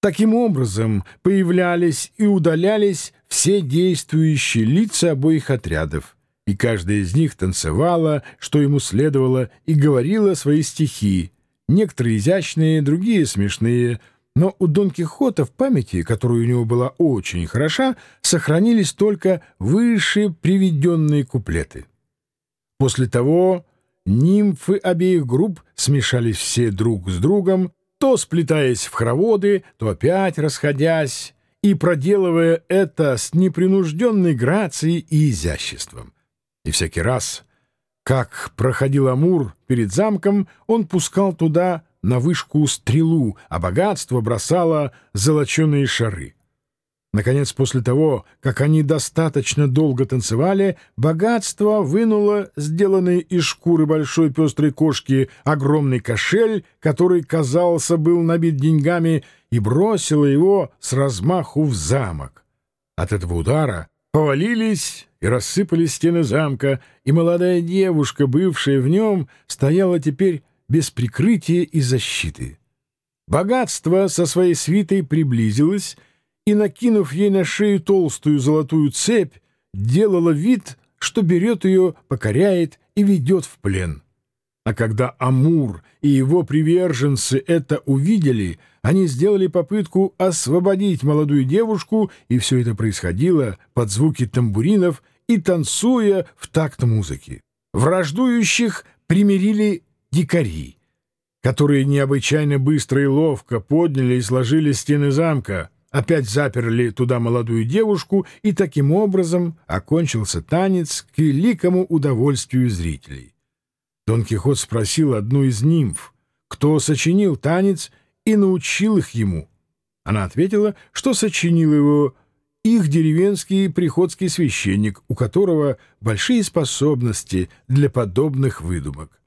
Таким образом появлялись и удалялись все действующие лица обоих отрядов, и каждая из них танцевала, что ему следовало, и говорила свои стихи, некоторые изящные, другие смешные, но у Дон Кихота в памяти, которая у него была очень хороша, сохранились только выше приведенные куплеты. После того нимфы обеих групп смешались все друг с другом, то сплетаясь в хороводы, то опять расходясь, и проделывая это с непринужденной грацией и изяществом. И всякий раз, как проходил Амур перед замком, он пускал туда на вышку стрелу, а богатство бросало золоченые шары. Наконец, после того, как они достаточно долго танцевали, богатство вынуло сделанный из шкуры большой пестрой кошки огромный кошель, который, казался, был набит деньгами, и бросило его с размаху в замок. От этого удара повалились и рассыпались стены замка, и молодая девушка, бывшая в нем, стояла теперь без прикрытия и защиты. Богатство со своей свитой приблизилось — и, накинув ей на шею толстую золотую цепь, делала вид, что берет ее, покоряет и ведет в плен. А когда Амур и его приверженцы это увидели, они сделали попытку освободить молодую девушку, и все это происходило под звуки тамбуринов и танцуя в такт музыки. Враждующих примирили дикари, которые необычайно быстро и ловко подняли и сложили стены замка, Опять заперли туда молодую девушку, и таким образом окончился танец к великому удовольствию зрителей. Дон Кихот спросил одну из нимф, кто сочинил танец и научил их ему. Она ответила, что сочинил его их деревенский приходский священник, у которого большие способности для подобных выдумок.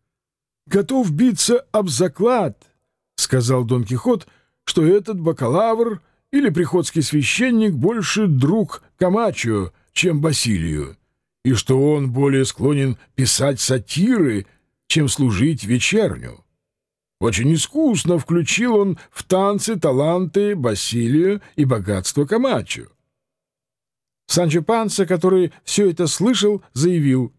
«Готов биться об заклад», — сказал Дон Кихот, — «что этот бакалавр — или приходский священник больше друг Камачо, чем Басилию, и что он более склонен писать сатиры, чем служить вечерню. Очень искусно включил он в танцы таланты Басилию и богатство Камачо. Санчо Панса, который все это слышал, заявил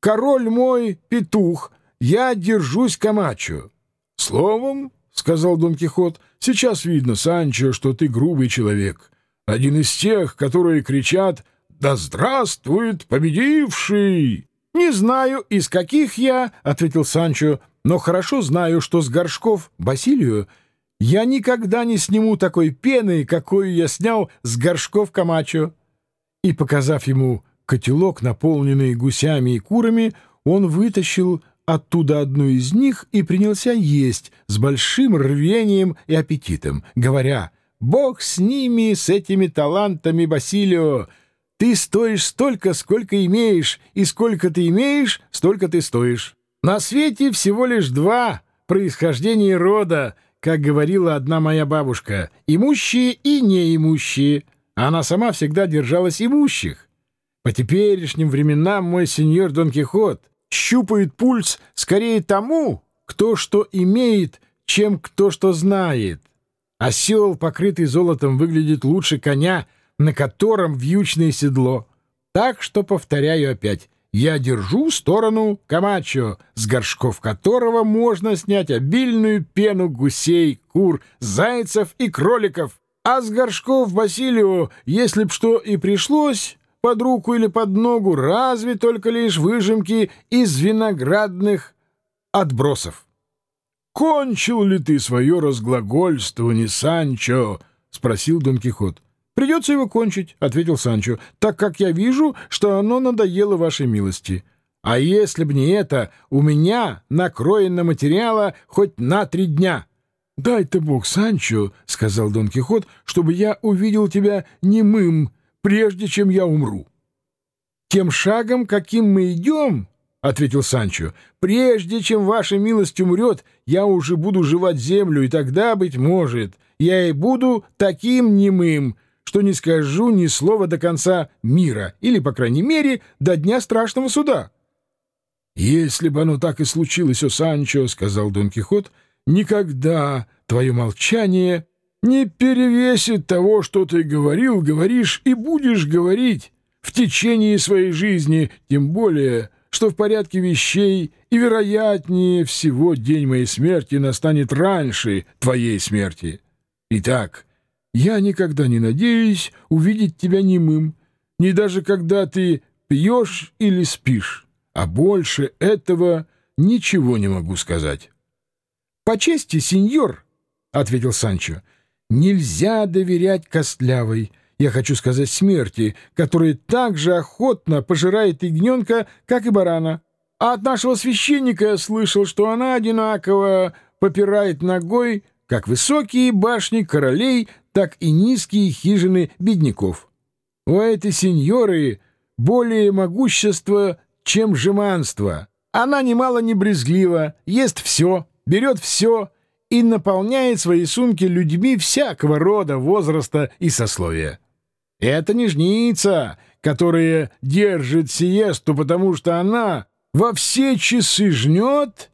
«Король мой, петух, я держусь Камачо». Словом, — сказал Дон Кихот, — сейчас видно, Санчо, что ты грубый человек. Один из тех, которые кричат «Да здравствует победивший!» «Не знаю, из каких я», — ответил Санчо, — «но хорошо знаю, что с горшков Басилию я никогда не сниму такой пены, какую я снял с горшков Камачо». И, показав ему котелок, наполненный гусями и курами, он вытащил оттуда одну из них и принялся есть с большим рвением и аппетитом, говоря «Бог с ними, с этими талантами, Басилио! Ты стоишь столько, сколько имеешь, и сколько ты имеешь, столько ты стоишь. На свете всего лишь два происхождения рода, как говорила одна моя бабушка, имущие и неимущие. Она сама всегда держалась имущих. По теперешним временам мой сеньор Дон Кихот — щупает пульс скорее тому, кто что имеет, чем кто что знает. Осел, покрытый золотом, выглядит лучше коня, на котором вьючное седло. Так что, повторяю опять, я держу сторону Камачо, с горшков которого можно снять обильную пену гусей, кур, зайцев и кроликов. А с горшков Басилио, если б что и пришлось, под руку или под ногу, разве только лишь выжимки из виноградных отбросов. «Кончил ли ты свое разглагольствование, Санчо?» — спросил Дон Кихот. «Придется его кончить», — ответил Санчо, «так как я вижу, что оно надоело вашей милости. А если б не это, у меня накроено материала хоть на три дня». «Дай-то Бог, Санчо», — сказал Дон Кихот, — «чтобы я увидел тебя немым, прежде чем я умру. — Тем шагом, каким мы идем, — ответил Санчо, — прежде чем ваша милость умрет, я уже буду жевать землю, и тогда, быть может, я и буду таким немым, что не скажу ни слова до конца мира, или, по крайней мере, до дня страшного суда. — Если бы оно так и случилось, о Санчо, — сказал Дон Кихот, — никогда твое молчание не перевесит того, что ты говорил, говоришь и будешь говорить в течение своей жизни, тем более, что в порядке вещей и, вероятнее всего, день моей смерти настанет раньше твоей смерти. Итак, я никогда не надеюсь увидеть тебя немым, ни даже когда ты пьешь или спишь, а больше этого ничего не могу сказать. — По чести, сеньор, — ответил Санчо, — нельзя доверять костлявой, я хочу сказать смерти, которая так же охотно пожирает ягненка, как и барана. А от нашего священника я слышал, что она одинаково попирает ногой как высокие башни королей, так и низкие хижины бедняков. У этой сеньоры более могущество, чем жеманство. Она немало не брезглива, ест все, берет все и наполняет свои сумки людьми всякого рода, возраста и сословия. Это не жница, которая держит сиесту, потому что она во все часы жнет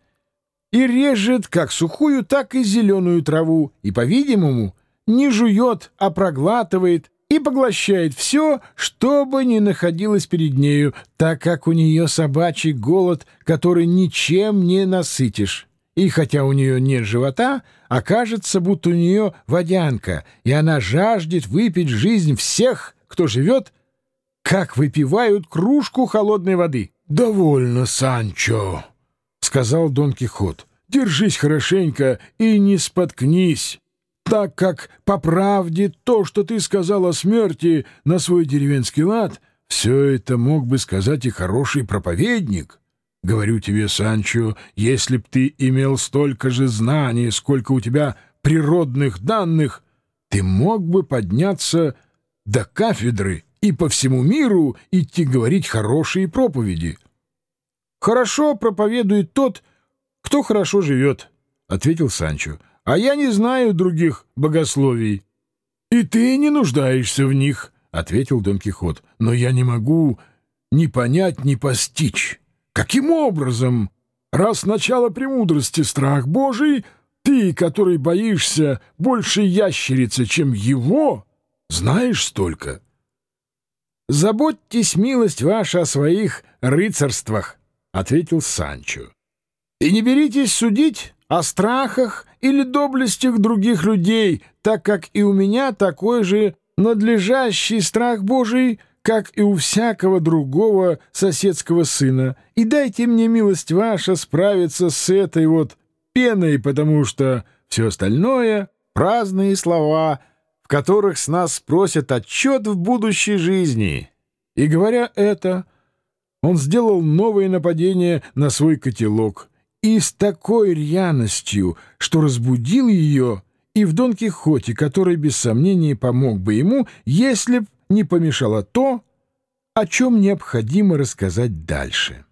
и режет как сухую, так и зеленую траву, и, по-видимому, не жует, а проглатывает и поглощает все, что бы ни находилось перед нею, так как у нее собачий голод, который ничем не насытишь. И хотя у нее нет живота, окажется, будто у нее водянка, и она жаждет выпить жизнь всех, кто живет, как выпивают кружку холодной воды. — Довольно, Санчо, сказал Дон Кихот. «Держись хорошенько и не споткнись, так как, по правде, то, что ты сказал о смерти на свой деревенский лад, все это мог бы сказать и хороший проповедник. Говорю тебе, Санчо, если б ты имел столько же знаний, сколько у тебя природных данных, ты мог бы подняться до кафедры и по всему миру идти говорить хорошие проповеди». «Хорошо проповедует тот, кто хорошо живет», — ответил Санчо. «А я не знаю других богословий». «И ты не нуждаешься в них», — ответил Дон Кихот. «Но я не могу ни понять, ни постичь. Каким образом, раз начало премудрости страх Божий, ты, который боишься больше ящерицы, чем его, знаешь столько?» «Заботьтесь, милость ваша, о своих рыцарствах», ответил Санчо. «И не беритесь судить о страхах или доблестях других людей, так как и у меня такой же надлежащий страх Божий, как и у всякого другого соседского сына. И дайте мне милость ваша справиться с этой вот пеной, потому что все остальное — праздные слова, в которых с нас спросят отчет в будущей жизни». И говоря это, — он сделал новое нападение на свой котелок и с такой рьяностью, что разбудил ее и в Дон Кихоте, который без сомнения помог бы ему, если б не помешало то, о чем необходимо рассказать дальше.